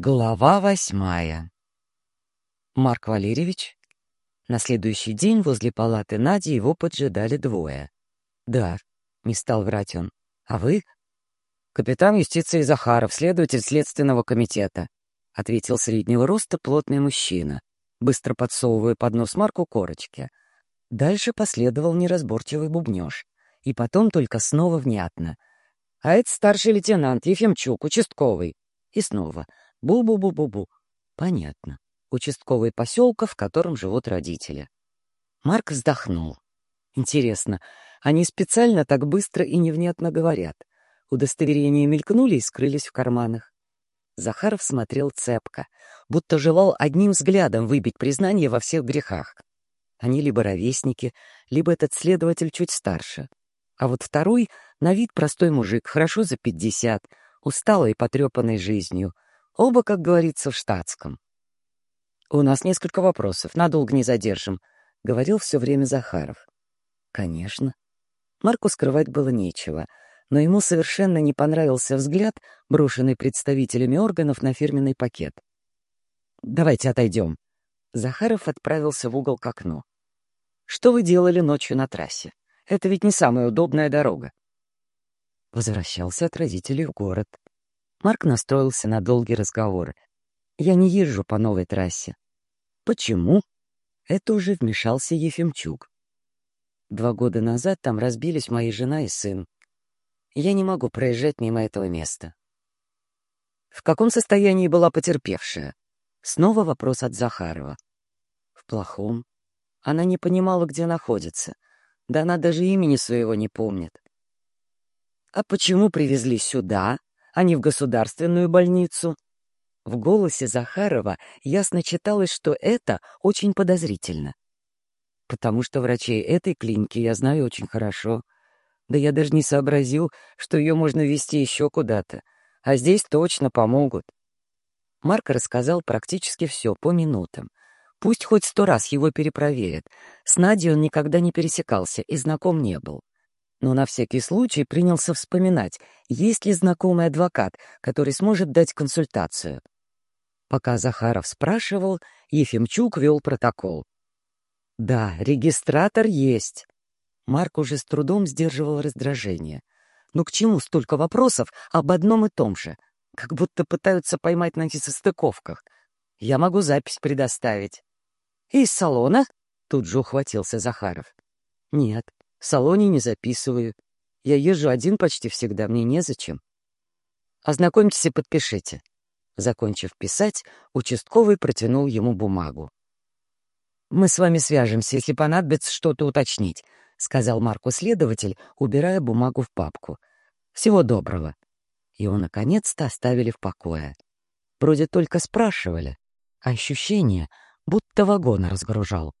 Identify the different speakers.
Speaker 1: Глава восьмая. Марк Валерьевич. На следующий день возле палаты Нади его поджидали двое. «Да», — не стал врать он. «А вы?» «Капитан юстиции Захаров, следователь Следственного комитета», — ответил среднего роста плотный мужчина, быстро подсовывая под нос Марку корочки. Дальше последовал неразборчивый бубнёж. И потом только снова внятно. «А это старший лейтенант Ефимчук, участковый». И снова — Бу-бу-бу-бу-бу. Понятно. Участковый поселка, в котором живут родители. Марк вздохнул. Интересно, они специально так быстро и невнятно говорят. Удостоверения мелькнули и скрылись в карманах. Захаров смотрел цепко, будто желал одним взглядом выбить признание во всех грехах. Они либо ровесники, либо этот следователь чуть старше. А вот второй — на вид простой мужик, хорошо за пятьдесят, усталый и потрепанный жизнью — Оба, как говорится, в штатском. «У нас несколько вопросов, надолго не задержим», — говорил все время Захаров. «Конечно». Марку скрывать было нечего, но ему совершенно не понравился взгляд, брошенный представителями органов на фирменный пакет. «Давайте отойдем». Захаров отправился в угол к окну. «Что вы делали ночью на трассе? Это ведь не самая удобная дорога». Возвращался от родителей в город. Марк настроился на долгий разговор. «Я не езжу по новой трассе». «Почему?» Это уже вмешался Ефимчук. Два года назад там разбились моя жена и сын. Я не могу проезжать мимо этого места. В каком состоянии была потерпевшая? Снова вопрос от Захарова. В плохом. Она не понимала, где находится. Да она даже имени своего не помнит. А почему привезли сюда? А не в государственную больницу. В голосе Захарова ясно читалось, что это очень подозрительно. Потому что врачей этой клиники я знаю очень хорошо. Да я даже не сообразил, что ее можно вести еще куда-то. А здесь точно помогут. Марк рассказал практически все по минутам. Пусть хоть сто раз его перепроверят. С Надей он никогда не пересекался и знаком не был но на всякий случай принялся вспоминать, есть ли знакомый адвокат, который сможет дать консультацию. Пока Захаров спрашивал, Ефимчук вел протокол. «Да, регистратор есть». Марк уже с трудом сдерживал раздражение. «Ну к чему столько вопросов об одном и том же? Как будто пытаются поймать на несостыковках. Я могу запись предоставить». «Из салона?» — тут же ухватился Захаров. «Нет, в салоне не записываю. Я езжу один почти всегда, мне незачем. Ознакомьтесь и подпишите. Закончив писать, участковый протянул ему бумагу. «Мы с вами свяжемся, если понадобится что-то уточнить», — сказал Марку следователь, убирая бумагу в папку. «Всего доброго». Его наконец-то оставили в покое. Вроде только спрашивали, а ощущение, будто вагон разгружал.